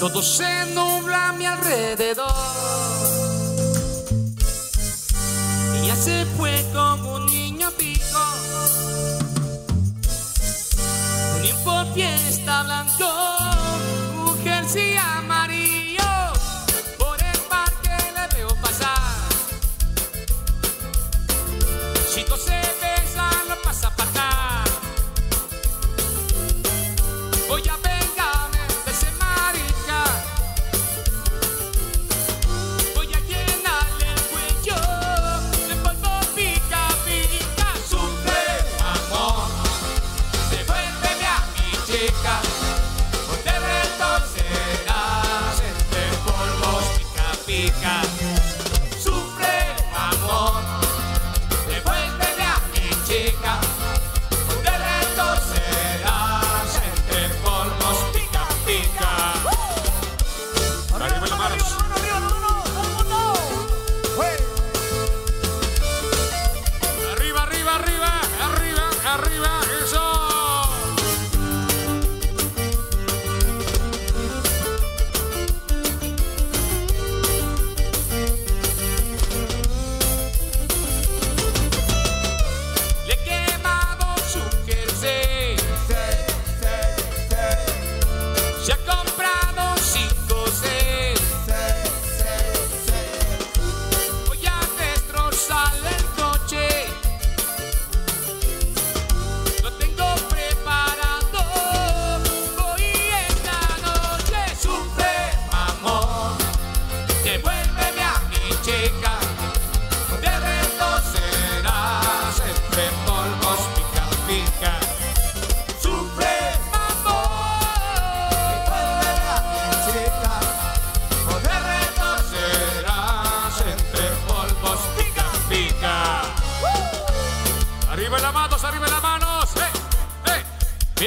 Todo se nubla a mi alrededor.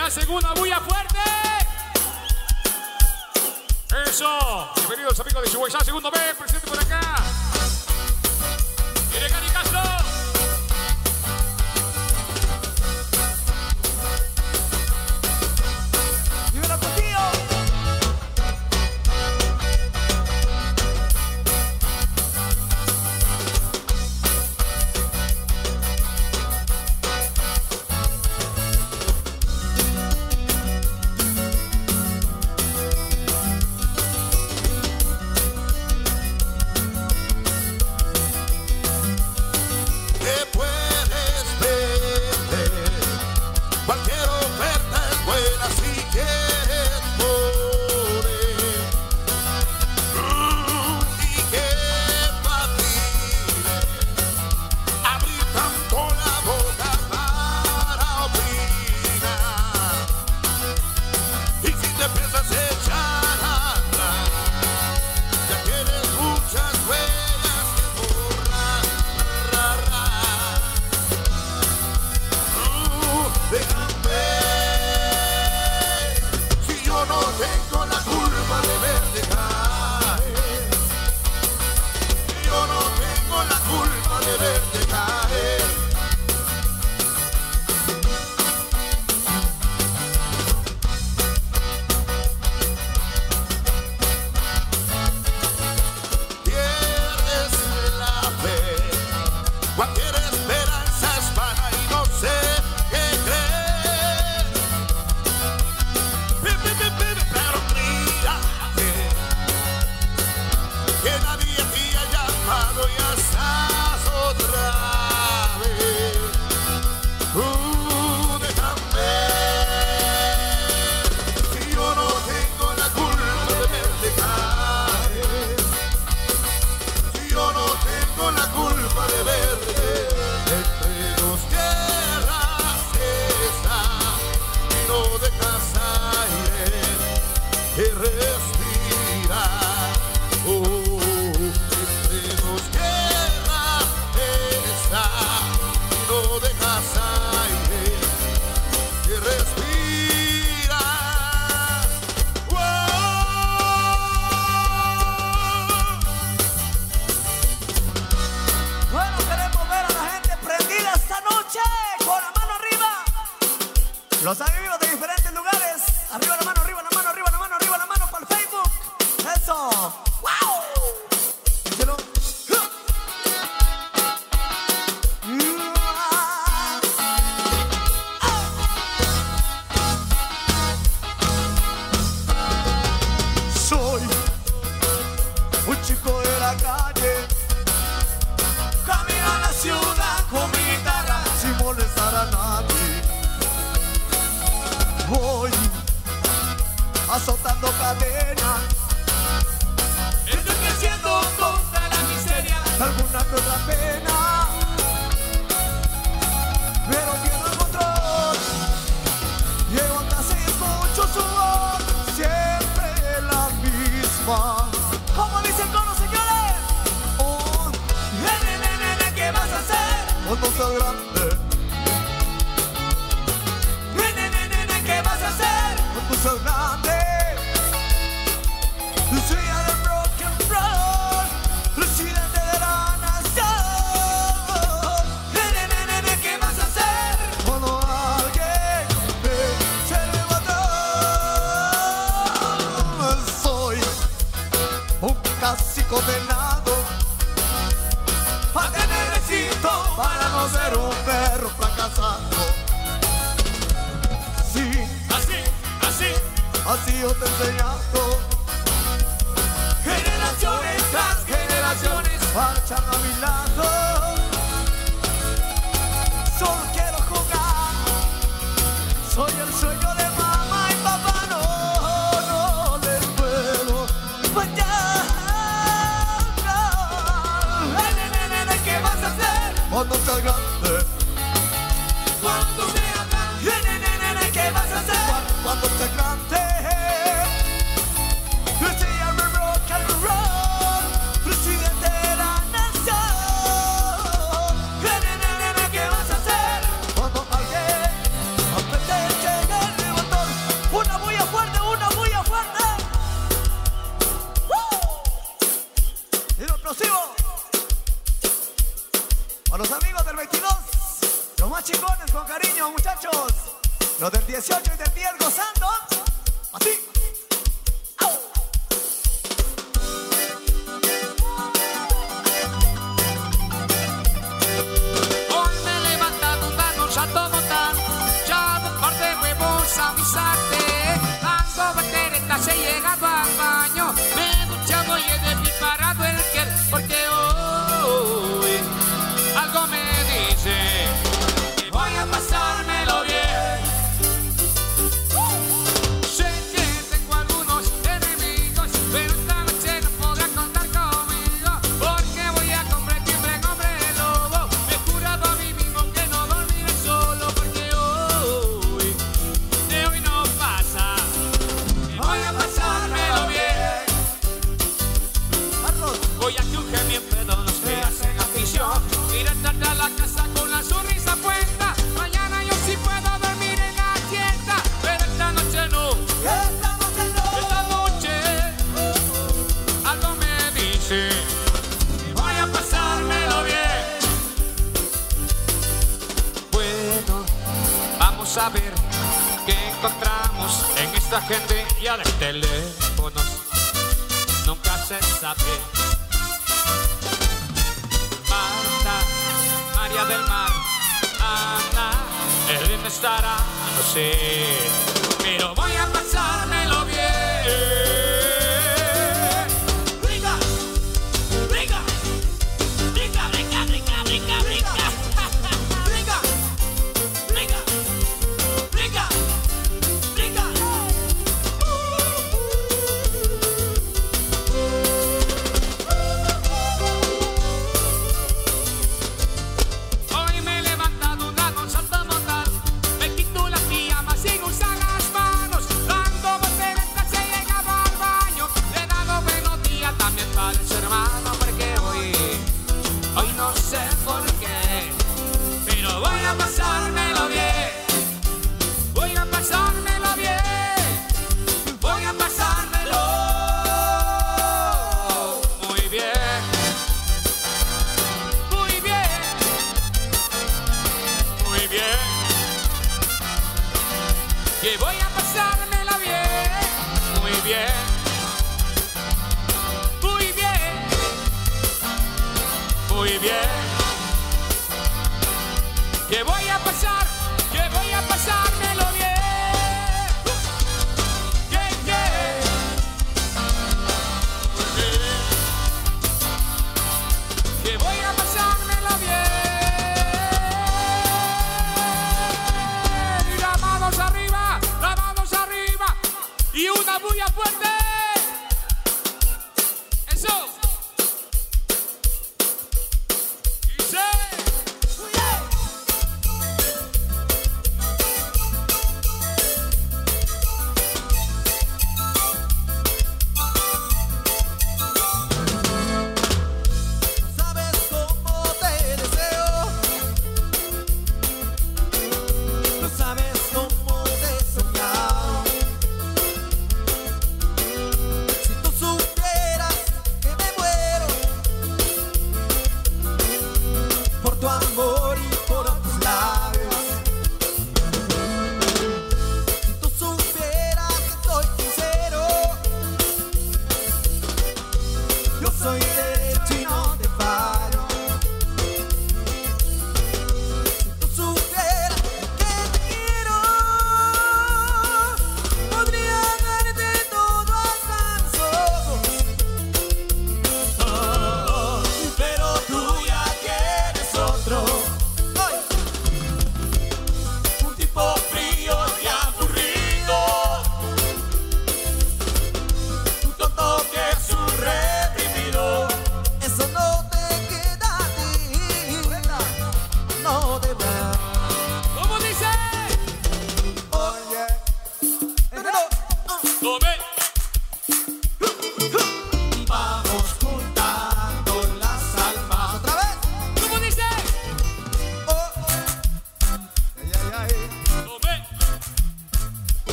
Le hacen una bulla fuerte. Eso. Bienvenidos amigos de Chihuahua. Segundo B, presidente. la calle. Camino a la ciudad con mi guitarra sin molestar a nadie. Voy azotando cadenas. Estoy creciendo contra la miseria, alguna que otra pena. condenado a tener éxito para no ser un perro fracasado. Sí, así, así, así yo te he enseñado. Generaciones tras generaciones marchan a mi lado. Solo quiero jugar, soy el sueño. Instagram estará? No sé. Pero voy a pasarme